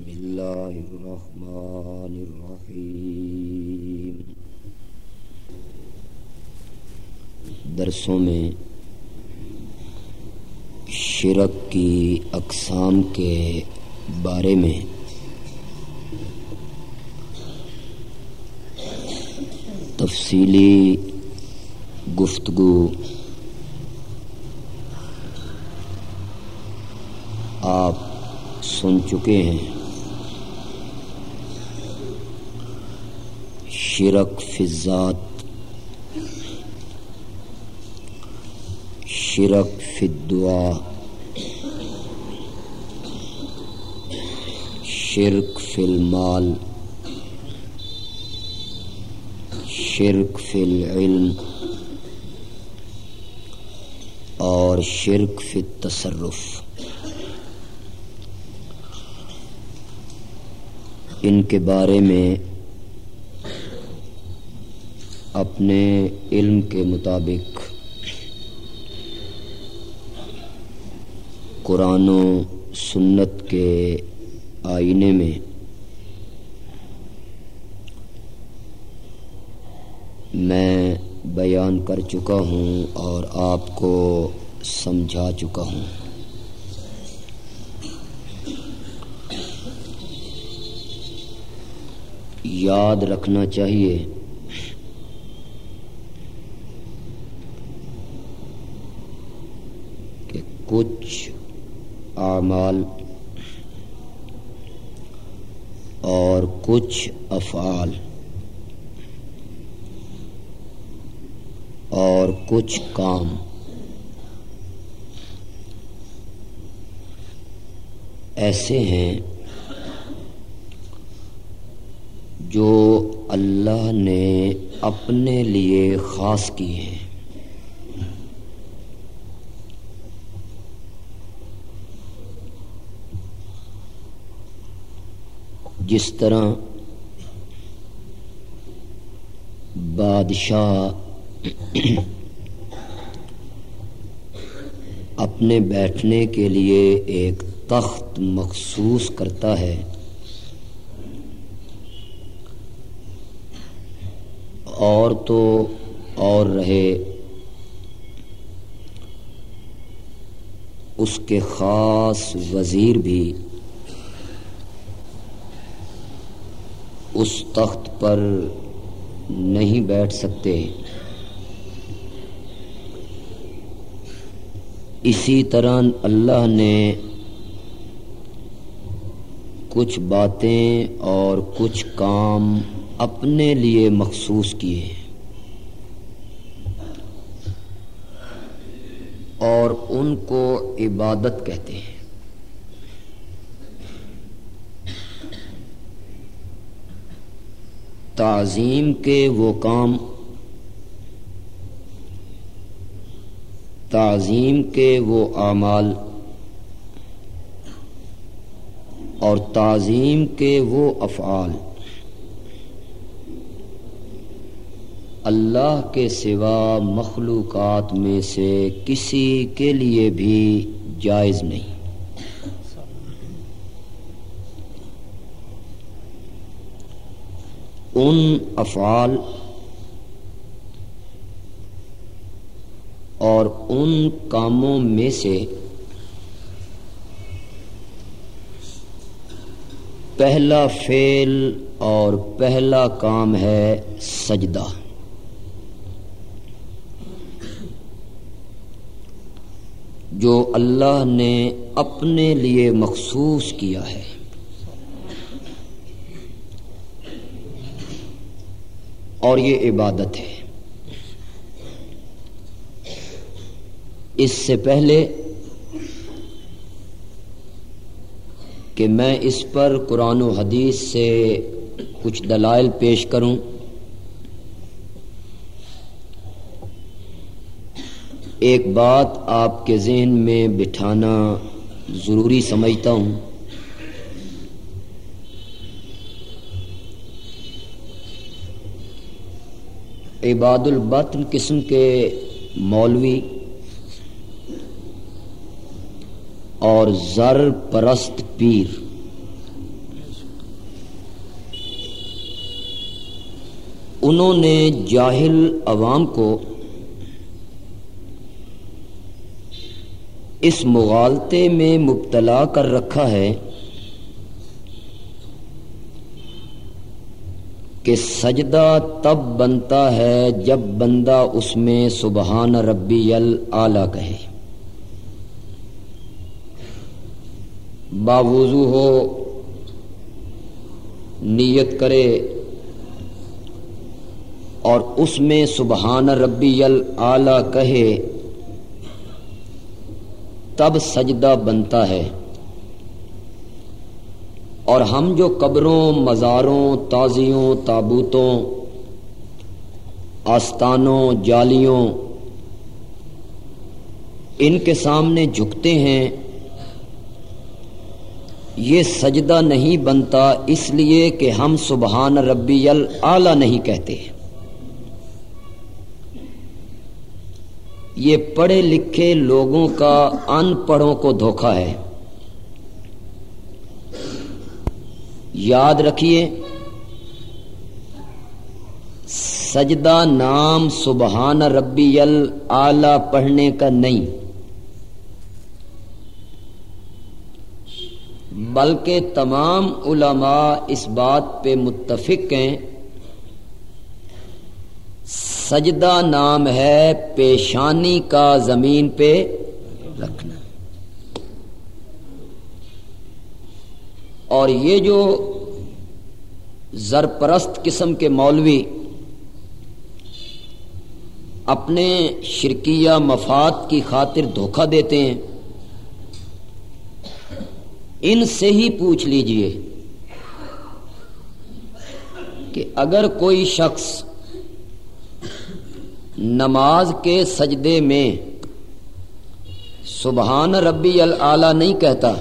بسم الله الرحمن الرحيم درسوں میں شرک کی اقسام کے بارے میں تفصیلی گفتگو آپ سن چکے ہیں۔ شرک فضات شرک فدعا شرک فی المال، شرک فی العلم، اور شرک فی التصرف۔ ان کے بارے میں اپنے علم کے مطابق قرآن و سنت کے آئینے میں میں بیان کر چکا ہوں اور آپ کو سمجھا چکا ہوں۔ یاد رکھنا چاہیے کہ کچھ اعمال اور کچھ افعال اور کچھ کام ایسے ہیں جو اللہ نے اپنے لیے خاص کیے ہیں۔ جس طرح بادشاہ اپنے بیٹھنے کے لیے ایک تخت مخصوص کرتا ہے اور تو اور رہے، اس کے خاص وزیر بھی۔ اس تخت پر نہیں بیٹھ سکتے۔ اسی طرح اللہ نے کچھ باتیں اور کچھ کام اپنے لیے مخصوص کیے۔ اور ان کو عبادت کہتے ہیں۔ تعظیم کے وہ کام، تعظیم کے وہ اعمال، اور تعظیم کے وہ افعال۔ اللہ کے سوا مخلوقات میں سے کسی کے لیے بھی جائز نہیں۔ ان افعال اور ان کاموں میں سے پہلا فعل اور پہلا کام ہے سجدہ۔ جو اللہ نے اپنے لیے مخصوص کیا ہے۔ اور یہ عبادت ہے۔ اس سے پہلے کہ میں اس پر قرآن و حدیث سے کچھ دلائل پیش کروں، ایک بات آپ کے ذہن میں بٹھانا ضروری سمجھتا ہوں۔ عباد الباطن قسم کے مولوی اور زر پرست پیر۔ انہوں نے جاہل عوام کو اس مغالطے میں مبتلا کر رکھا ہے۔ کہ سجدہ تب بنتا ہے جب بندہ اس میں سبحان ربی العلی کہے۔ باوضو ہو، نیت کرے اور اس میں سبحان ربی العلی کہے، تب سجدہ بنتا ہے۔ اور ہم جو قبروں، مزاروں، تازیوں، تابوتوں، آستانوں، جالیوں، ان کے سامنے جھکتے ہیں، یہ سجدہ نہیں بنتا، اس لیے کہ ہم سبحان ربی العلی نہیں کہتے۔ یہ پڑھے لکھے لوگوں کا، ان پڑھوں کو دھوکا ہے۔ یاد رکھیے، سجدہ نام سبحان ربی العلی پڑھنے کا نہیں، بلکہ تمام علماء اس بات پہ متفق ہیں، سجدہ نام ہے پیشانی کا زمین پہ رکھنا۔ اور یہ جو زرپرست قسم کے مولوی اپنے شرکیہ مفاد کی خاطر دھوکہ دیتے ہیں، ان سے ہی پوچھ لیجیے کہ اگر کوئی شخص نماز کے سجدے میں سبحان ربی العلی نہیں کہتا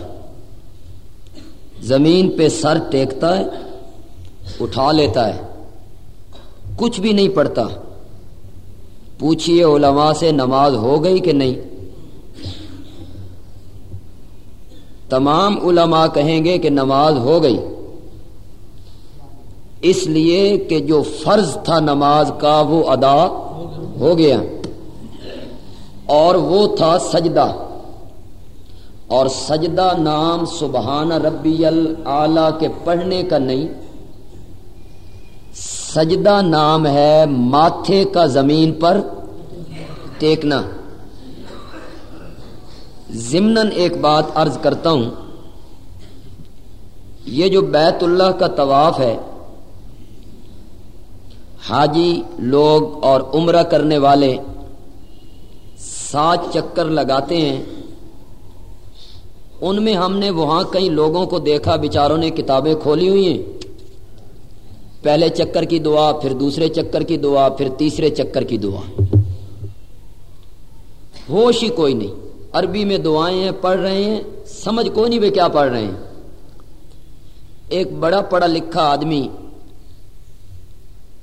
زمین پہ سر ٹیکتا ہے، اٹھا لیتا ہے۔ کچھ بھی نہیں پڑتا پوچھئے علماء سے نماز ہو گئی کہ نہیں؟ تمام علماء کہیں گے کہ نماز ہو گئی۔ اس لیے کہ جو فرض تھا نماز کا، وہ ادا ہو گیا۔ اور وہ تھا سجدہ۔ اور سجدہ نام سبحان ربی العلی کے پڑھنے کا نہیں۔ سجدہ نام ہے ماتھے کا زمین پر ٹیکنا۔ ضمن ایک بات عرض کرتا ہوں۔ یہ جو بیت اللہ کا طواف ہے، حاجی لوگ اور عمرہ کرنے والے سات چکر لگاتے ہیں۔ ان میں ہم نے وہاں کئی لوگوں کو دیکھا، بیچاروں نے کتابیں کھولی ہوئی ہیں۔ پہلے چکر کی دعا، پھر دوسرے چکر کی دعا، پھر تیسرے چکر کی دعا۔ ہوش ہی کوئی نہیں۔ عربی میں دعائیں ہیں، پڑھ رہے ہیں۔ سمجھ کوئی نہیں وہ کیا پڑھ رہے ہیں۔ ایک بڑا پڑھا لکھا آدمی،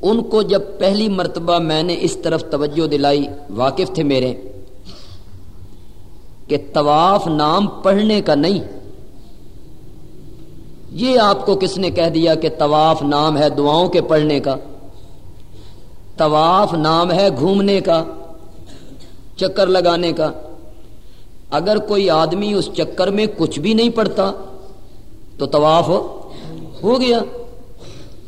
ان کو جب پہلی مرتبہ میں نے اس طرف توجہ دلائی، واقف تھے میرے۔ کہ طواف نام پڑھنے کا نہیں۔ یہ آپ کو کس نے کہہ دیا کہ طواف نام ہے دعاؤں کے پڑھنے کا؟ طواف نام ہے گھومنے کا، چکر لگانے کا۔ اگر کوئی آدمی اس چکر میں کچھ بھی نہیں پڑتا تو طواف ہو گیا۔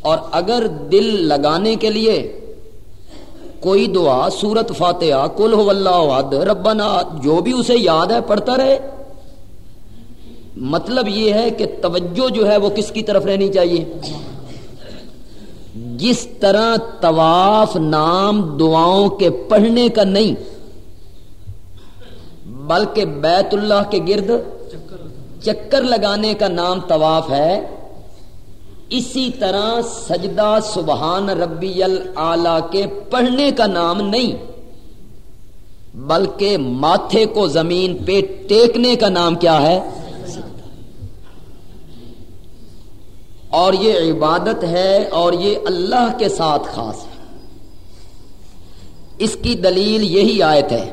اور اگر دل لگانے کے لیے کوئی دعا سورت فاتحہ کل ہو اللہ ربنا، جو بھی اسے یاد ہے، پڑھتا رہے۔ مطلب یہ ہے کہ توجہ جو ہے وہ کس کی طرف رہنی چاہیے؟ جس طرح طواف نام دعاؤں کے پڑھنے کا نہیں، بلکہ بیت اللہ کے گرد چکر لگانے کا نام طواف ہے اسی طرح سجدہ سبحان ربی العلی کے پڑھنے کا نام نہیں، بلکہ ماتھے کو زمین پہ ٹیکنے کا نام کیا ہے؟ اور یہ عبادت ہے اور یہ اللہ کے ساتھ خاص ہے۔ اس کی دلیل یہی آیت ہے،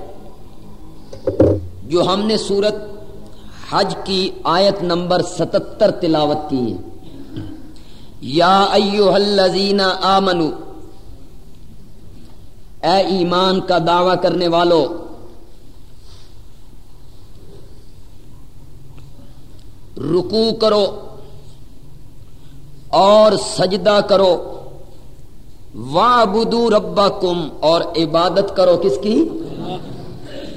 جو ہم نے سورت حج کی آیت نمبر ستتر تلاوت کی ہے۔ یا ایوہ الذین آمنو، اے ایمان کا دعوی کرنے والوں رکو کرو اور سجدہ کرو۔ وابدو ربا کم اور عبادت کرو کس کی؟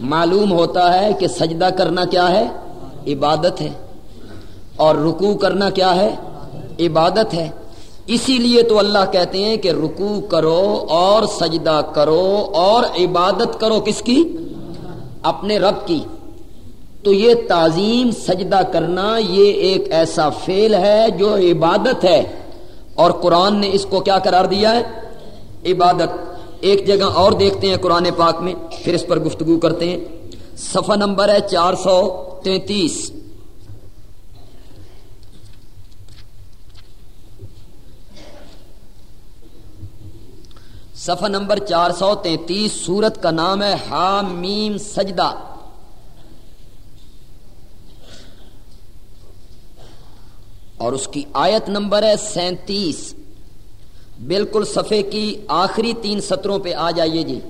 معلوم ہوتا ہے کہ سجدہ کرنا کیا ہے؟ عبادت ہے۔ اور رکو کرنا کیا ہے؟ عبادت ہے۔ اسی لیے تو اللہ کہتے ہیں کہ رکو کرو اور سجدہ کرو اور عبادت کرو۔ کس کی؟ اپنے رب کی۔ تو یہ تعظیم سجدہ کرنا یہ ایک ایسا فیل ہے جو عبادت ہے۔ اور قرآن نے اس کو کیا قرار دیا ہے؟ عبادت۔ ایک جگہ اور دیکھتے ہیں قرآن پاک میں، پھر اس پر گفتگو کرتے ہیں۔ صفحہ نمبر ہے چار سو تینتیس۔ صفحہ نمبر چار سو تینتیس، سورت کا نام ہے حامیم سجدہ۔ اور اس کی آیت نمبر ہے سینتیس۔ بالکل صفحے کی آخری تین سطروں پہ آ جائیے جی۔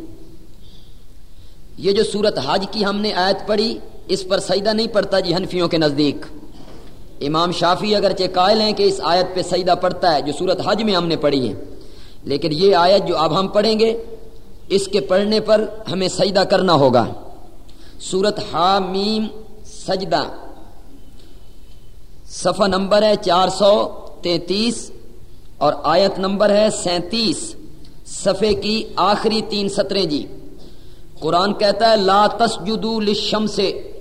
یہ جو سورت حج کی ہم نے آیت پڑھی، اس پر سجدہ نہیں پڑتا جی حنفیوں کے نزدیک۔ امام شافی اگر قائل ہیں کہ اس آیت پہ سجدہ پڑتا ہے، جو سورت حج میں ہم نے پڑھی ہے۔ لیکن یہ آیت جو اب ہم پڑھیں گے، اس کے پڑھنے پر ہمیں سجدہ کرنا ہوگا۔ سورت حامیم سجدہ۔ صفحہ نمبر ہے چار سو تینتیس اور آیت نمبر ہے سینتیس۔ صفحے کی آخری تین سطریں جی۔ قرآن کہتا ہے، لا تسجدو لشم سے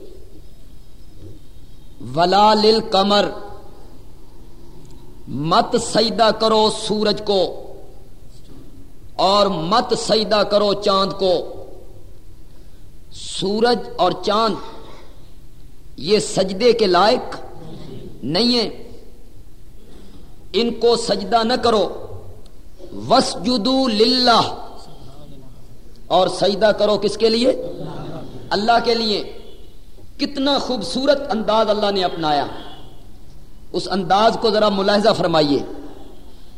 ولا لل مت سجدہ کرو سورج کو۔ اور مت سجدہ کرو چاند کو۔ سورج اور چاند، یہ سجدے کے لائق نہیں ہے ان کو سجدہ نہ کرو۔ وس جدو اور سجدہ کرو کس کے لیے؟ اللہ کے لیے۔ کتنا خوبصورت انداز اللہ نے اپنایا۔ اس انداز کو ذرا ملاحظہ فرمائیے۔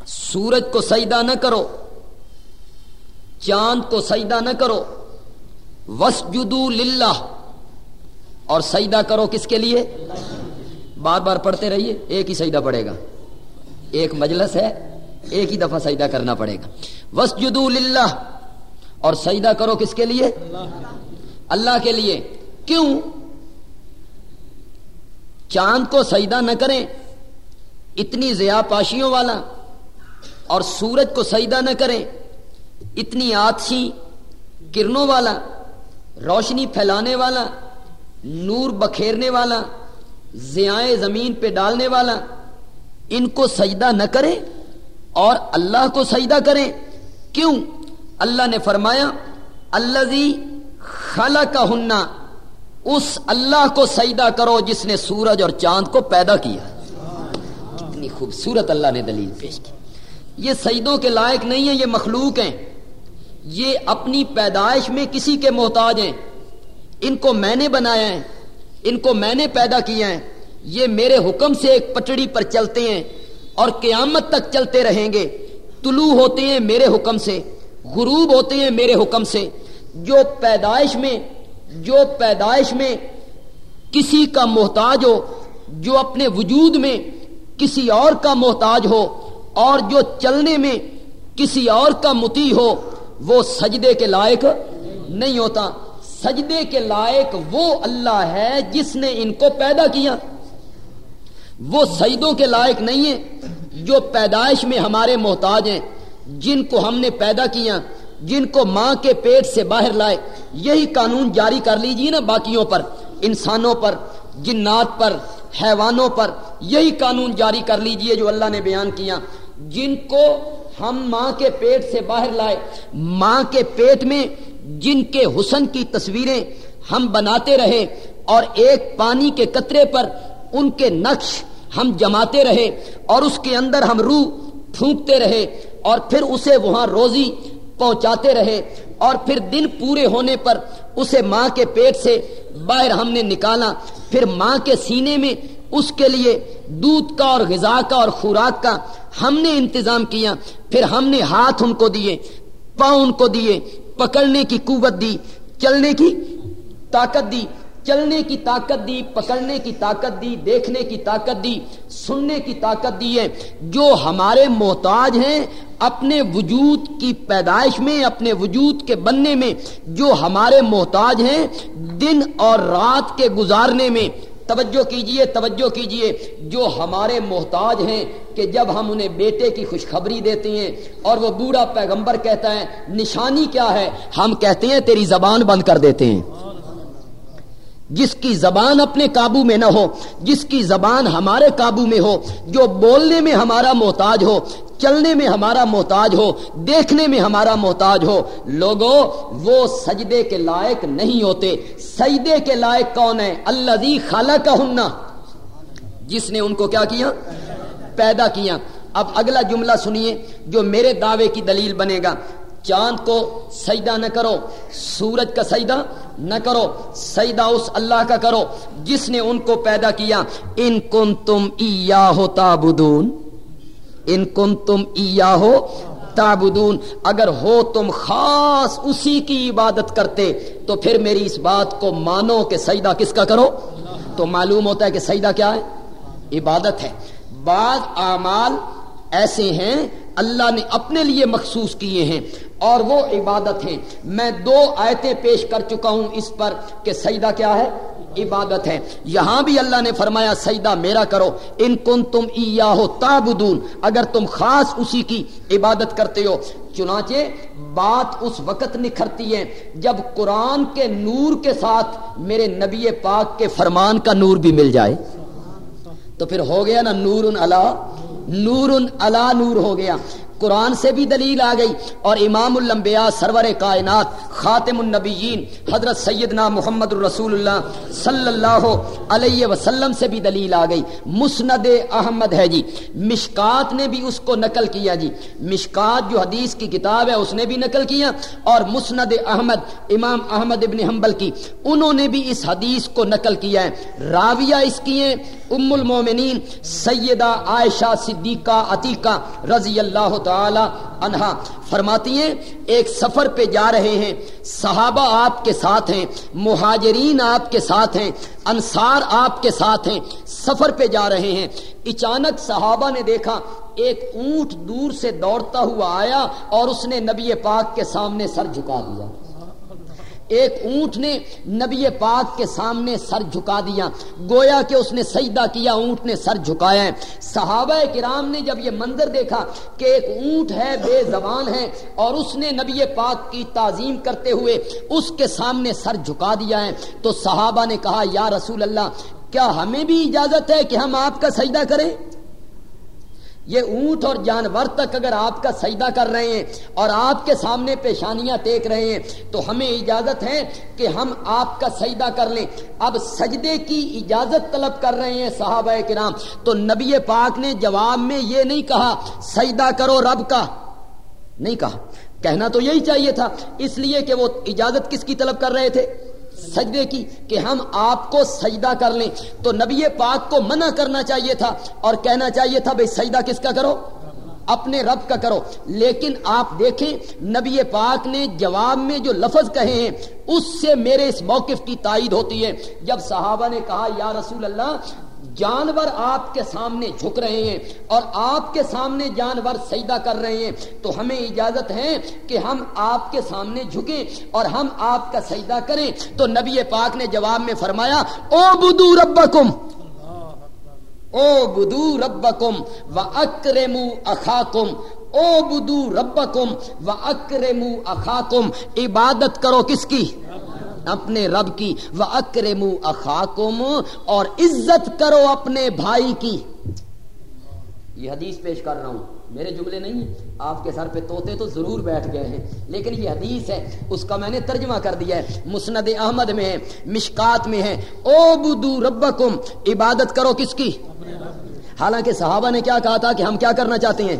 سورج کو سجدہ نہ کرو۔ چاند کو سجدہ نہ کرو۔ وس جدو اور سجدہ کرو کس کے لیے؟ بار بار پڑھتے رہیے، ایک ہی سجدہ پڑے گا۔ ایک مجلس ہے، ایک ہی دفعہ سجدہ کرنا پڑے گا۔ وس جدو اور سجدہ کرو کس کے لیے؟ اللہ کے لیے۔ کیوں؟ چاند کو سجدہ نہ کریں، اتنی ضیا پاشیوں والا، اور سورج کو سجدہ نہ کریں۔ اتنی آتشی کرنوں والا، روشنی پھیلانے والا، نور بکھیرنے والا زیائیں زمین پہ ڈالنے والا، ان کو سجدہ نہ کرے اور اللہ کو سجدہ کریں کیوں؟ اللہ نے فرمایا اللہ خلا کا ہننا اس اللہ کو سجدہ کرو جس نے سورج اور چاند کو پیدا کیا۔ کتنی خوبصورت اللہ نے دلیل پیش کی۔ یہ سجدوں کے لائق نہیں ہیں، یہ مخلوق ہیں۔ یہ اپنی پیدائش میں کسی کے محتاج ہیں۔ ان کو میں نے بنایا ہے ان کو میں نے پیدا کیا ہے یہ میرے حکم سے ایک پٹڑی پر چلتے ہیں اور قیامت تک چلتے رہیں گے۔ طلوع ہوتے ہیں میرے حکم سے، غروب ہوتے ہیں میرے حکم سے۔ جو پیدائش میں، جو پیدائش میں کسی کا محتاج ہو، جو اپنے وجود میں کسی اور کا محتاج ہو اور جو چلنے میں کسی اور کا متی ہو، وہ سجدے کے لائق نہیں ہوتا۔ سجدے کے لائق وہ اللہ ہے جس نے ان کو پیدا کیا۔ وہ سجدوں کے لائق نہیں ہے جو پیدائش میں ہمارے محتاج ہیں، جن کو ہم نے پیدا کیا، جن کو ماں کے پیٹ سے باہر لائے۔ یہی قانون جاری کر لیجیے نا باقیوں پر، انسانوں پر، جنات پر۔ حیوانوں پر یہی قانون جاری کر لیجیے جو اللہ نے بیان کیا۔ جن کو ہم ماں کے پیٹ سے باہر لائے، ماں کے پیٹ میں جن کے حسن کی تصویریں ہم بناتے رہے اور ایک پانی کے قطرے پر ان کے نقش ہم جماتے رہے اور اس کے اندر ہم روح پھونکتے رہے اور پھر اسے وہاں روزی پہنچاتے رہے اور پھر دن پورے ہونے پر اسے ماں کے پیٹ سے باہر ہم نے نکالا، پھر ماں کے سینے میں اس کے لیے دودھ کا اور غذا کا اور خوراک کا ہم نے انتظام کیا، پھر ہم نے ہاتھ ان کو دیے، پاؤں ان کو دیے، پکڑنے کی قوت دی، چلنے کی طاقت دی۔ چلنے کی طاقت دی، پکڑنے کی طاقت دی، دیکھنے کی طاقت دی، سننے کی طاقت دی ہے۔ جو ہمارے محتاج ہیں، اپنے وجود کی پیدائش میں، اپنے وجود کے بننے میں، جو ہمارے محتاج ہیں، دن اور رات کے گزارنے میں۔ توجہ کیجیے توجہ کیجیے۔ جو ہمارے محتاج ہیں کہ جب ہم انہیں بیٹے کی خوشخبری دیتے ہیں اور وہ بوڑھا پیغمبر کہتا ہے، نشانی کیا ہے؟ ہم کہتے ہیں تیری زبان بند کر دیتے ہیں۔ جس کی زبان اپنے قابو میں نہ ہو، جس کی زبان ہمارے قابو میں ہو، جو بولنے میں ہمارا محتاج ہو، چلنے میں ہمارا محتاج ہو، دیکھنے میں ہمارا محتاج ہو لوگوں وہ سجدے کے لائق نہیں ہوتے۔ سجدے کے لائق کون ہے؟ اللہ خالہ کا ہننا جس نے ان کو کیا کیا؟ پیدا کیا۔ اب اگلا جملہ سنیے جو میرے دعوے کی دلیل بنے گا۔ چاند کو سجدہ نہ کرو، سورج کا سجدہ نہ کرو، سجدہ اس اللہ کا کرو جس نے ان کو پیدا کیا۔ ان کن تم ہو تابدون ان کن تم ہو تابدون اگر ہو تم خاص اسی کی عبادت کرتے، تو پھر میری اس بات کو مانو کہ سجدہ کس کا کرو؟ تو معلوم ہوتا ہے کہ سجدہ کیا ہے؟ عبادت ہے۔ بعض اعمال ایسے ہیں، اللہ نے اپنے لیے مخصوص کیے ہیں۔ اور وہ عبادت ہیں۔ میں دو آیتیں پیش کر چکا ہوں اس پر کہ سجدہ کیا ہے؟ عبادت ہے۔ یہاں بھی اللہ نے فرمایا، سجدہ میرا کرو۔ ان کن تم ہو تابدون اگر تم خاص اسی کی عبادت کرتے ہو، چنانچہ بات اس وقت نکھرتی ہے جب قرآن کے نور کے ساتھ میرے نبی پاک کے فرمان کا نور بھی مل جائے۔ تو پھر ہو گیا نا نور اللہ نور اللہ نور ہو گیا۔ قرآن سے بھی دلیل آ گئی اور امام الانبیاء سرور کائنات خاتم النبیین حضرت سیدنا محمد الرسول اللہ صلی اللہ علیہ وسلم سے بھی دلیل آ گئی۔ مسند احمد ہے جی۔ مشکات نے بھی اس کو نقل کیا جی۔ مشکات جو حدیث کی کتاب ہے اس نے بھی نقل کیا اور مسند احمد، امام احمد ابن حنبل کی، انہوں نے بھی اس حدیث کو نقل کیا ہے۔ راویہ اس کی ہیں۔ ام المومنین سیدہ عائشہ صدیقہ عتیقہ رضی اللہ تعالی عنہا فرماتی ہیں، ایک سفر پہ جا رہے ہیں، صحابہ آپ کے ساتھ ہیں، مہاجرین آپ کے ساتھ ہیں، انصار آپ کے ساتھ ہیں، سفر پہ جا رہے ہیں۔ اچانک صحابہ نے دیکھا، ایک اونٹ دور سے دوڑتا ہوا آیا اور اس نے نبی پاک کے سامنے سر جھکا دیا۔ ایک اونٹ نے نبی پاک کے سامنے سر جھکا دیا۔ گویا کہ اس نے سجدہ کیا، اونٹ نے سر جھکایا۔ ہے صحابہ کرام نے جب یہ منظر دیکھا کہ ایک اونٹ ہے، بے زبان ہے اور اس نے نبی پاک کی تعظیم کرتے ہوئے اس کے سامنے سر جھکا دیا ہے، تو صحابہ نے کہا، یا رسول اللہ، کیا ہمیں بھی اجازت ہے کہ ہم آپ کا سجدہ کریں؟ یہ اونٹ اور جانور تک اگر آپ کا سجدہ کر رہے ہیں اور آپ کے سامنے پیشانیاں ٹیک رہے ہیں، تو ہمیں اجازت ہے کہ ہم آپ کا سجدہ کر لیں۔ اب سجدے کی اجازت طلب کر رہے ہیں صحابہ کرام۔ تو نبی پاک نے جواب میں یہ نہیں کہا، سجدہ کرو رب کا۔ نہیں کہا۔ کہنا تو یہی چاہیے تھا، اس لیے کہ وہ اجازت کس کی طلب کر رہے تھے؟ سجدے کی کہ ہم آپ کو سجدہ کر لیں۔ تو نبی پاک کو منع کرنا چاہیے تھا اور کہنا چاہیے تھا بھائی سجدہ کس کا کرو؟ اپنے رب کا کرو۔ لیکن آپ دیکھیں، نبی پاک نے جواب میں جو لفظ کہے ہیں، اس سے میرے اس موقف کی تائید ہوتی ہے۔ جب صحابہ نے کہا، یا رسول اللہ جانور آپ کے سامنے جھک رہے ہیں اور آپ کے سامنے جانور سجدہ کر رہے ہیں، تو ہمیں اجازت ہے کہ ہم آپ کے سامنے جھکیں اور ہم آپ کا سجدہ کریں۔ تو نبی پاک نے جواب میں فرمایا، او بدو ربکم! او بدو ربکم و اکرمو اخاکم۔ او بدو ربکم و اکرمو اخاکم۔ عبادت کرو کس کی؟ اپنے رب کی وہ اکرم اخاکم اور عزت کرو اپنے بھائی کی۔ یہ حدیث پیش کر رہا ہوں۔ میرے جملے نہیں آپ کے سر پہ توتے تو ضرور بیٹھ گئے ہیں۔ لیکن یہ حدیث ہے۔ اس کا میں نے ترجمہ کر دیا ہے۔ مسند احمد میں ہے، مشکات میں ہے۔ او بدو ربکم، عبادت کرو کس کی؟ حالانکہ صحابہ نے کیا کہا تھا کہ ہم کیا کرنا چاہتے ہیں؟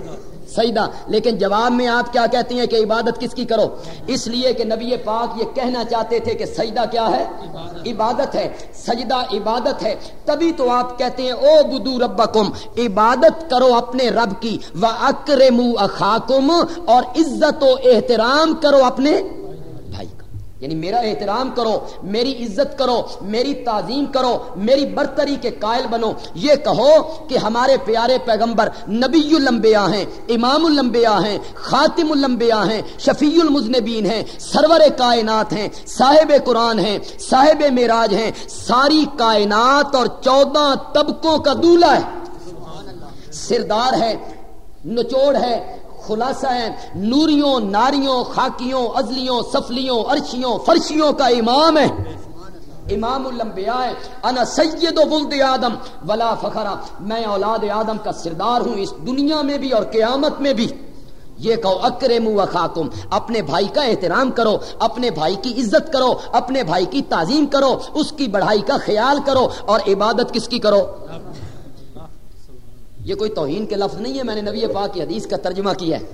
سجدہ لیکن جواب میں آپ کیا کہتے ہیں کہ عبادت کس کی کرو؟ اس لیے کہ نبی پاک یہ کہنا چاہتے تھے کہ سجدہ کیا ہے؟ عبادت ہے۔ سجدہ عبادت ہے۔ تبھی تو آپ کہتے ہیں، او بدو ربکم، عبادت کرو اپنے رب کی۔ و اکرم اخاکم، اور عزت و احترام کرو اپنے یعنی میرا احترام کرو، میری عزت کرو، میری تعظیم کرو، میری برتری کے قائل بنو۔ یہ کہو کہ ہمارے پیارے پیغمبر نبی الانبیاء ہیں، امام الانبیاء ہیں، خاتم الانبیاء ہیں، شفیع المذنبین ہیں، سرور کائنات ہیں، صاحب قرآن ہیں، صاحب معراج ہیں۔ ساری کائنات اور چودہ طبقوں کا دولہ ہے۔ سردار ہے، نچوڑ ہے خلاصہ ہے نوریوں، ناریوں، خاکیوں ازلیوں سفلیوں، عرشیوں، فرشیوں کا امام ہے۔ امام الانبیاء ہے، انا سید و ولد آدم، ولا فخرا میں اولاد آدم کا سردار ہوں اس دنیا میں بھی اور قیامت میں بھی۔ یہ کہو اکرم و خاکم اپنے بھائی کا احترام کرو، اپنے بھائی کی عزت کرو، اپنے بھائی کی تعظیم کرو، اس کی بڑھائی کا خیال کرو اور عبادت کس کی کرو؟ یہ کوئی توہین کے لفظ نہیں ہے، میں نے نبی پاک کی حدیث کا ترجمہ کیا ہے۔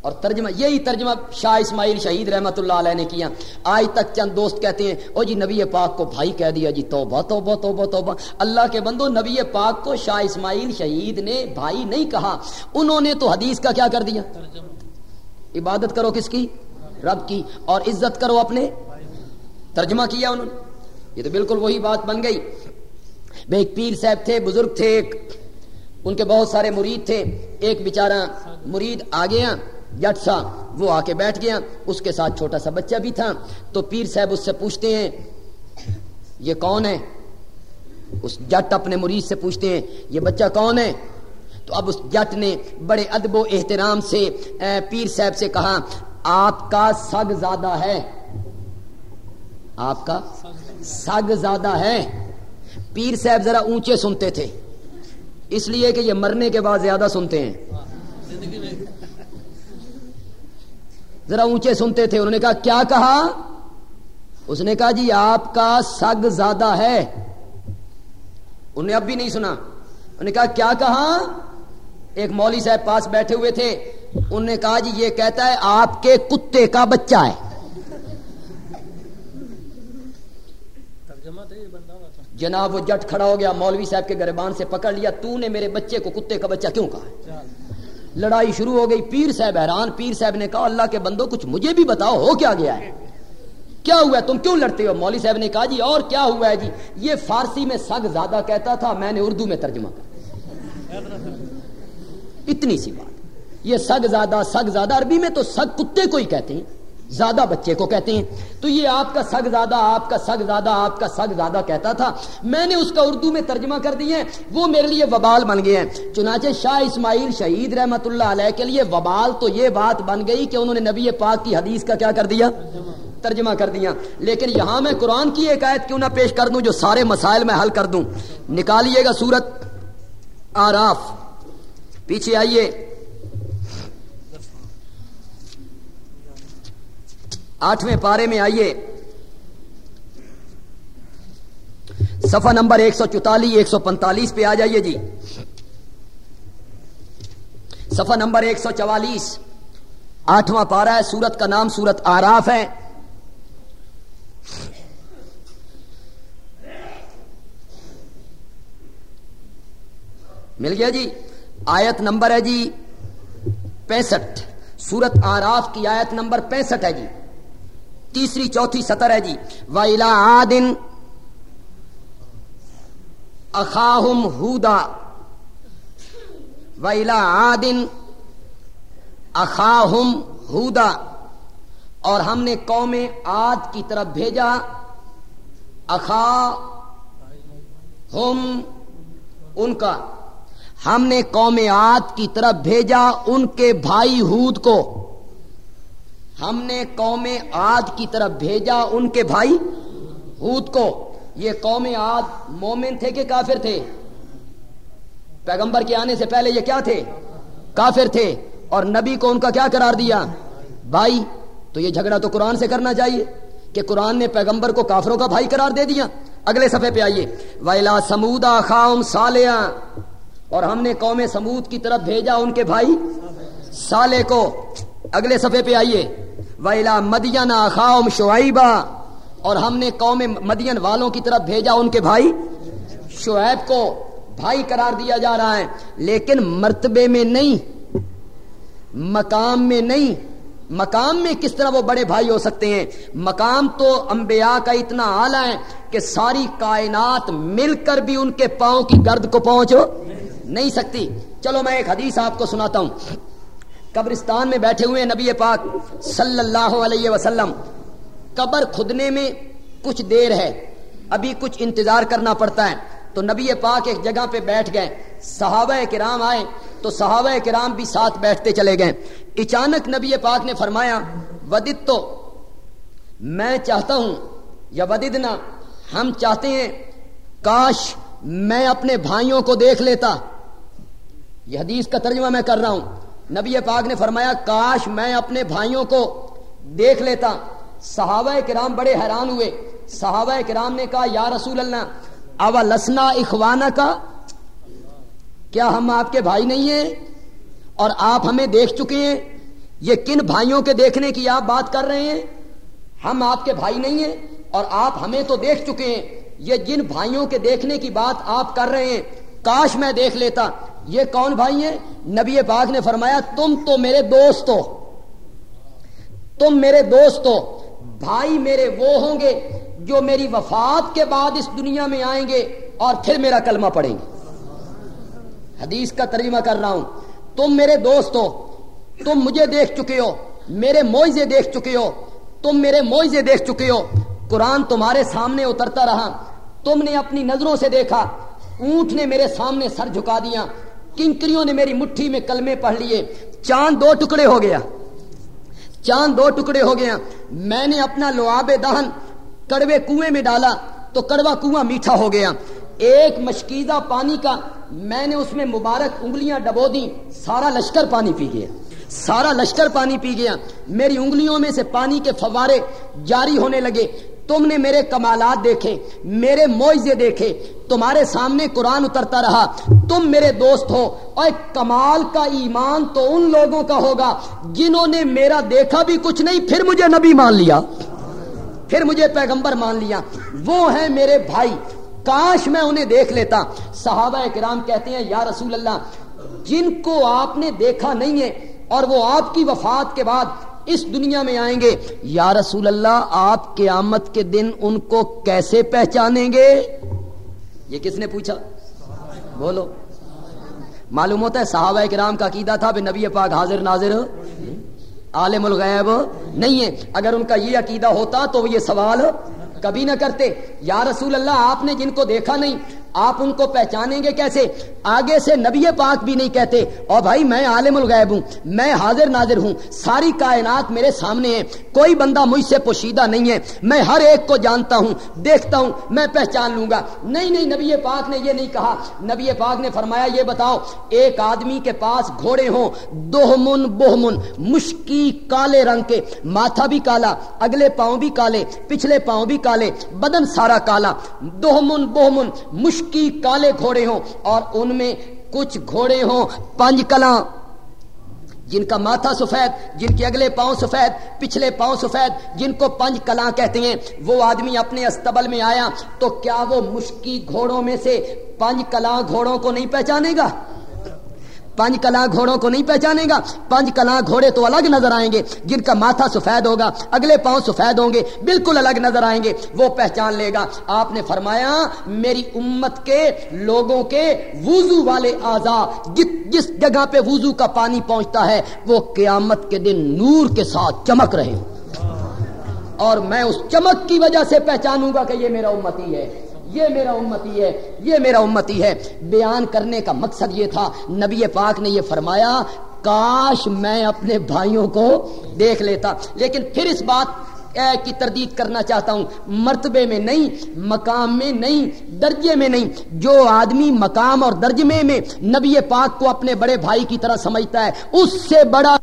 اور ترجمہ، یہی ترجمہ شاہ اسماعیل شہید رحمت اللہ علیہ نے کیا۔ آج تک چند دوست کہتے ہیں، او جی نبی پاک کو بھائی کہہ دیا جی توبہ توبہ توبہ توبہ۔ اللہ کے بندو، نبی پاک کو شاہ اسماعیل شہید نے بھائی نہیں کہا۔ انہوں نے تو حدیث کا کیا کر دیا؟ عبادت کرو کس کی؟ رب کی۔ اور عزت کرو اپنے۔ ترجمہ کیا انہوں نے؟ یہ تو بالکل وہی بات بن گئی۔ بھائی ایک پیر صاحب تھے، بزرگ تھے، ایک ان کے بہت سارے مرید تھے۔ ایک بیچارہ مرید آ گیا، جٹ سا، وہ آ کے بیٹھ گیا۔ اس کے ساتھ چھوٹا سا بچہ بھی تھا۔ تو پیر صاحب اس سے پوچھتے ہیں، یہ کون ہے؟ اس جٹ اپنے مرید سے پوچھتے ہیں، یہ بچہ کون ہے؟ تو اب اس جٹ نے بڑے ادب و احترام سے پیر صاحب سے کہا، آپ کا سگ زیادہ ہے۔ آپ کا سگ زیادہ ہے۔ پیر صاحب ذرا اونچے سنتے تھے۔ اس لیے کہ یہ مرنے کے بعد زیادہ سنتے ہیں۔ ذرا اونچے سنتے تھے، انہوں نے کہا، کیا کہا؟ اس نے کہا جی آپ کا سگ زیادہ ہے۔ انہیں اب بھی نہیں سنا۔ انہوں نے کہا، کیا کہا؟ ایک مولوی صاحب پاس بیٹھے ہوئے تھے۔ انہوں نے کہا جی یہ کہتا ہے، آپ کے کتے کا بچہ ہے۔ جناب وہ جٹ کھڑا ہو گیا، مولوی صاحب کے گربان سے پکڑ لیا، تو نے میرے بچے کو کتے کا بچہ کیوں کہا؟ لڑائی شروع ہو گئی، پیر صاحب حیران، پیر صاحب نے کہا، اللہ کے بندو، کچھ مجھے بھی بتاؤ، ہو کیا گیا ہے؟ کیا ہوا ہے؟ تم کیوں لڑتے ہو؟ مولوی صاحب نے کہا جی اور کیا ہوا ہے جی؟ یہ فارسی میں سگ زیادہ کہتا تھا، میں نے اردو میں ترجمہ کر اتنی سی بات۔ یہ سگ زیادہ سگ زیادہ، عربی میں تو سگ کتے کو ہی کہتے ہیں۔ زیادہ بچے کو کہتے ہیں۔ تو یہ آپ کا سگ زیادہ آپ کا سگ زیادہ آپ کا سگ زیادہ کہتا تھا۔ میں نے اس کا اردو میں ترجمہ کر دیے وہ میرے لیے وبال بن گئے ہیں۔ چنانچہ شاہ اسماعیل شہید رحمت اللہ علیہ کے لیے وبال تو یہ بات بن گئی کہ انہوں نے نبی پاک کی حدیث کا کیا کر دیا؟ ترجمہ کر دیا۔ لیکن یہاں میں قرآن کی ایک آیت کیوں نہ پیش کر دوں جو سارے مسائل میں حل کر دوں؟ نکالیے گا سورت آراف۔ پیچھے آئیے۔ آٹھویں پارے میں آئیے۔ سفا نمبر ایک سو چوتالیس، ایک سو پینتالیس پہ آ جائیے جی۔ سفا نمبر ایک سو چوالیس۔ آٹھواں پارا ہے، سورت کا نام سورت آراف ہے۔ مل گیا جی؟ آیت نمبر ہے جی پینسٹھ۔ سورت آراف کی آیت نمبر پینسٹھ ہے جی۔ تیسری چوتھی سطر ہے جی۔ ویلا آدن اخاہم ہودا ویلا آدن اخاہم ہودا اور ہم نے قوم آد کی طرف بھیجا۔ اخا ہم ان کا۔ ہم نے قوم آد کی طرف بھیجا ان کے بھائی ہود کو۔ ہم نے قوم آد کی طرف بھیجا ان کے بھائی ہود کو۔ یہ قوم آد مومن تھے کہ کافر تھے؟ پیغمبر کے آنے سے پہلے یہ کیا تھے؟ کافر تھے۔ اور نبی کو ان کا کیا قرار دیا؟ بھائی، تو یہ جھگڑا تو قرآن سے کرنا چاہیے کہ قرآن نے پیغمبر کو کافروں کا بھائی قرار دے دیا۔ اگلے صفحے پہ آئیے۔ ویلا سمودا خام سالیا اور ہم نے قوم سمود کی طرف بھیجا ان کے بھائی سالے کو۔ اگلے صفحے پہ آئیے۔ ویلا مدین خاؤم شعیبہ اور ہم نے قوم مدین والوں کی طرف بھیجا ان کے بھائی۔ شعیب کو بھائی قرار دیا جا رہا ہے۔ لیکن مرتبے میں نہیں، مقام میں نہیں۔ مقام میں کس طرح وہ بڑے بھائی ہو سکتے ہیں؟ مقام تو انبیاء کا اتنا اعلیٰ ہے کہ ساری کائنات مل کر بھی ان کے پاؤں کی گرد کو پہنچو نہیں سکتی۔ چلو میں ایک حدیث آپ کو سناتا ہوں۔ قبرستان میں بیٹھے ہوئے نبی پاک صلی اللہ علیہ وسلم۔ قبر کھدنے میں کچھ دیر ہے، ابھی کچھ انتظار کرنا پڑتا ہے۔ تو نبی پاک ایک جگہ پہ بیٹھ گئے، صحابہ کرام آئے، تو صحابہ کرام بھی ساتھ بیٹھتے چلے گئے۔ اچانک نبی پاک نے فرمایا ودت تو، میں چاہتا ہوں، یا وددنا، ہم چاہتے ہیں، کاش میں اپنے بھائیوں کو دیکھ لیتا۔ یہ حدیث کا ترجمہ میں کر رہا ہوں۔ نبی پاک نے فرمایا، کاش میں اپنے بھائیوں کو دیکھ لیتا۔ صحابہ کرام بڑے حیران ہوئے۔ صحابہ کرام نے کہا، یا رسول اللہ اوا لسنا اخوانہ کا کیا ہم آپ کے بھائی نہیں ہیں؟ اور آپ ہمیں دیکھ چکے ہیں۔ یہ کن بھائیوں کے دیکھنے کی آپ بات کر رہے ہیں؟ ہم آپ کے بھائی نہیں ہیں اور آپ ہمیں تو دیکھ چکے ہیں۔ یہ جن بھائیوں کے دیکھنے کی بات آپ کر رہے ہیں، کاش میں دیکھ لیتا۔ یہ کون بھائی ہیں؟ نبی پاک نے فرمایا، تم تو میرے دوست ہو۔ تم میرے دوست ہو۔ بھائی میرے وہ ہوں گے جو میری وفات کے بعد اس دنیا میں آئیں گے اور پھر میرا کلمہ پڑھیں گے۔ حدیث کا ترجمہ کر رہا ہوں۔ تم میرے دوست ہو۔ تم مجھے دیکھ چکے ہو۔ میرے موئزے دیکھ چکے ہو۔ تم میرے موئزے دیکھ چکے ہو۔ قرآن تمہارے سامنے اترتا رہا۔ تم نے اپنی نظروں سے دیکھا۔ اونٹ نے میرے سامنے سر جھکا دیا۔ کنکریوں نے میری مٹھی میں کلمے پڑھ لیے۔ چاند دو ٹکڑے ہو گیا۔ چاند دو ٹکڑے ہو گیا۔ میں نے اپنا لواب دہن کڑوے کنویں میں ڈالا تو کڑوا کنواں میٹھا ہو گیا۔ ایک مشکیزہ پانی کا میں نے اس میں مبارک انگلیاں ڈبو دی سارا لشکر پانی پی گیا۔ سارا لشکر پانی پی گیا۔ میری انگلیوں میں سے پانی کے فوارے جاری ہونے لگے۔ تم نے میرے کمالات دیکھے، میرے معیزے دیکھے، تمہارے سامنے قرآن اترتا رہا، تم میرے دوست ہو، اور کمال کا ایمان تو ان لوگوں کا ہوگا جنہوں نے میرا دیکھا بھی کچھ نہیں، پھر مجھے نبی مان لیا، پھر مجھے پیغمبر مان لیا۔ وہ ہیں میرے بھائی، کاش میں انہیں دیکھ لیتا۔ صحابہ کرام کہتے ہیں، یا رسول اللہ، جن کو آپ نے دیکھا نہیں ہے اور وہ آپ کی وفات کے بعد اس دنیا میں آئیں گے۔ یا رسول اللہ، آپ قیامت کے دن ان کو کیسے پہچانیں گے؟ یہ کس نے پوچھا؟ بولو۔ معلوم ہوتا ہے صحابہ کرام کا عقیدہ تھا نبی پاک حاضر ناظر عالم الغیب نہیں ہے۔ اگر ان کا یہ عقیدہ ہوتا تو یہ سوال کبھی نہ کرتے۔ یا رسول اللہ، آپ نے جن کو دیکھا نہیں، آپ ان کو پہچانیں گے کیسے؟ آگے سے نبی پاک بھی نہیں کہتے اور بھائی میں عالم الغیب ہوں، میں حاضر ناظر ہوں، ساری کائنات میرے سامنے ہے کوئی بندہ مجھ سے پوشیدہ نہیں ہے، میں ہر ایک کو جانتا ہوں، دیکھتا ہوں، میں پہچان لوں گا۔ نہیں نہیں، نبی پاک نے یہ نہیں کہا۔ نبی پاک نے فرمایا، یہ بتاؤ، ایک آدمی کے پاس گھوڑے ہوں، دوہمن، بہمن، مشکی کالے رنگ کے، ماتھا بھی کالا، اگلے پاؤں بھی کالے، پچھلے پاؤں بھی کالے، بدن سارا کالا، دوہمن، بہمن مشک کی کالے گھوڑے ہوں، اور ان میں کچھ گھوڑے ہوں پنج کلاں۔ جن کا ماتھا سفید، جن کے اگلے پاؤں سفید، پچھلے پاؤں سفید، جن کو پنج کلاں کہتے ہیں، وہ آدمی اپنے استبل میں آیا تو کیا وہ مشکی گھوڑوں میں سے پنج کلاں گھوڑوں کو نہیں پہچانے گا؟ پانچ کلاں گھوڑوں کو نہیں پہچانے گا۔ پانچ کلاں گھوڑے تو الگ نظر آئیں گے، جن کا ماتھا سفید ہوگا، اگلے پاؤں سفید ہوں گے، بالکل الگ نظر آئیں گے، وہ پہچان لے گا۔ آپ نے فرمایا، میری امت کے لوگوں کے وضو والے آزا جس جگہ پہ وضو کا پانی پہنچتا ہے، وہ قیامت کے دن نور کے ساتھ چمک رہے اور میں اس چمک کی وجہ سے پہچانوں گا کہ یہ میرا امتی ہے۔ یہ میرا امتی ہے، یہ میرا امتی ہے۔ بیان کرنے کا مقصد یہ تھا، نبی پاک نے یہ فرمایا، کاش میں اپنے بھائیوں کو دیکھ لیتا۔ لیکن پھر اس بات کی تردید کرنا چاہتا ہوں، مرتبے میں نہیں، مقام میں نہیں، درجے میں نہیں۔ جو آدمی مقام اور درجے میں نبی پاک کو اپنے بڑے بھائی کی طرح سمجھتا ہے، اس سے بڑا